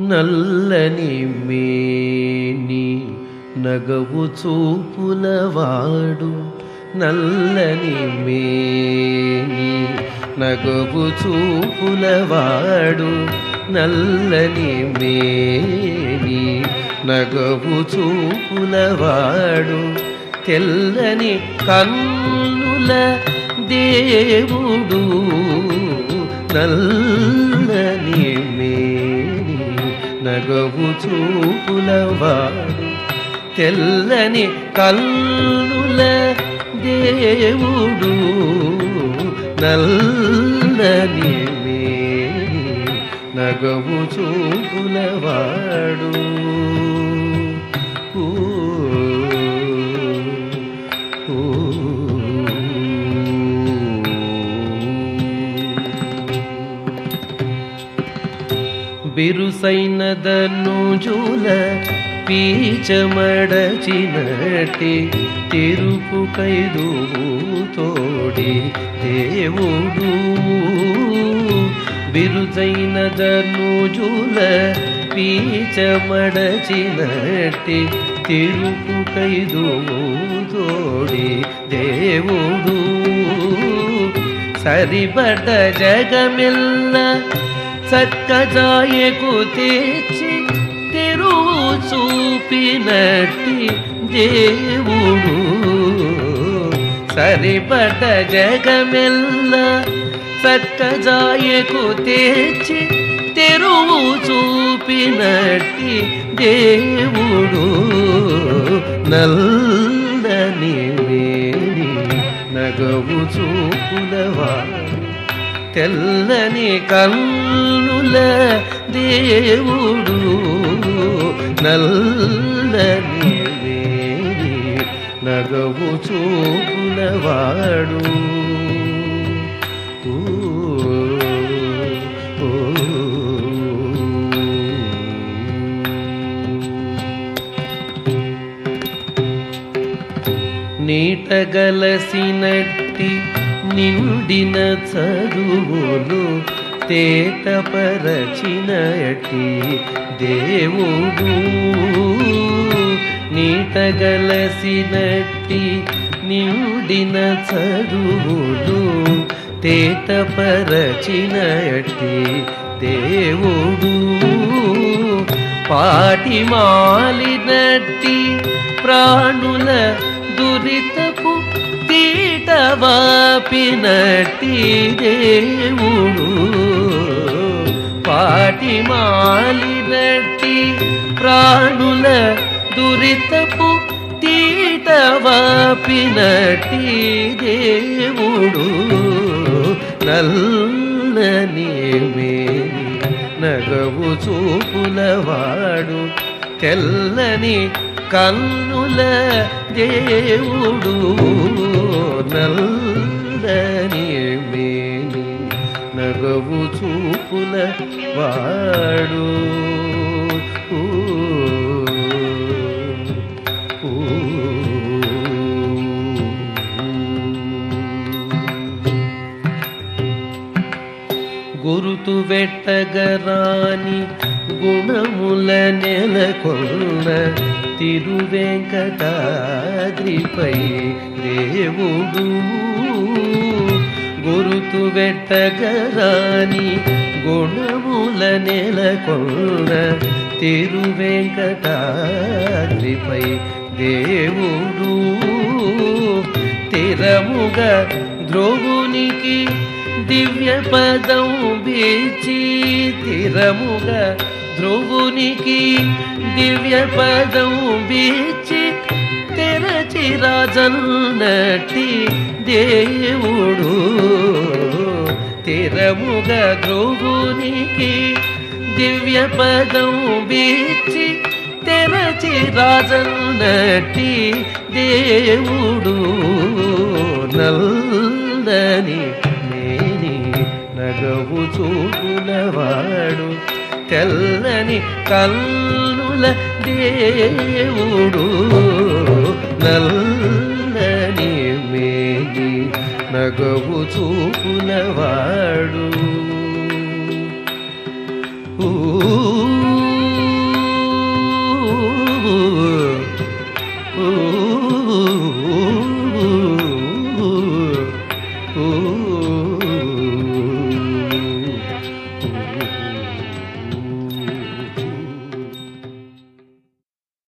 నల్లని మేని నగవు చూపులవాడు నల్లని మేని నగవు చూపులవాడు నల్లని మేని నగవు చూపులవాడు తెల్లని కన్నుల దేవుడు. నల్లని నగవు చూపులవాడు తెల్లని కల్లుల దేవుడు నల్లని నగవు చూపులవాడు ఊ. ಬಿರು ಬಿರುಸೈನದನು ಜೂಲ, ಪೀಚ ಮಡಚಿನಟಿ ತಿರುಪು ಕೈದು ತೋಡಿ ದೇವೂ ಬಿರು ಬಿರುಸೈನದನು ಜೂಲ, ಪೀಚ ಮಡಚಿನಟಿ ತಿರುಪು ಕೈದು ತೋಡಿ, ದೇವುಡು. ಸರಿಬಡ ಜಗಮಿಲ್ಲ చక్కజాయకు తెచ్చి తెరువు చూపినట్టి దేవుడు. సరిపట జగమెల్ల చక్కజాయకు తెచ్చి తెరువు చూపినట్టి దేవుడు. నల్ల తెల్లని కన్నుల దేవుడు నల్లని వేడి నగవు చూపులవాడు ఊ, ఊ. నీటగలసినట్టి నిండిన చదువులు తేటపరచినటి దేవుడు. నీటగలసినట్టి నిండిన చదువులు తేటపరచినటి దేవుడు. పాటి మాలినట్టి ప్రాణుల దురితపు తీటవాపినట్టి దేవుడు పాటి మాలినట్టి ప్రాణుల దురితపు తీటవాపినట్టి దేవుడు నల్లని మేని నగవు చూపులవాడు తెల్లని కన్నుల దేవుడు నల్లని మేని నగవు చూపుల వాడు. గురుతు వెట్టగరాని గుణముల నెలకొన్న తిరువెంకటాద్రిపై దేవుడు గురుతు వెట్టగరాని గుణముల నెలకొన్న తిరువెంకటాద్రిపై దేవుడు తిరముగా ద్రోగునికి దివ్య పదం బీచి తిరముగా ధ్రువునికి దివ్య పదం బీచి తెరచి రాజన్నటి దేవుడు. తిరముగా ధ్రువునికి దివ్య పదం బీచి తెరచి రాజన్నటి దేవుడు. నల్లని వాడు తెల్లని కన్నుల దేవుడు నల్లని మేగి నగవు చూపులవాడు. ఊ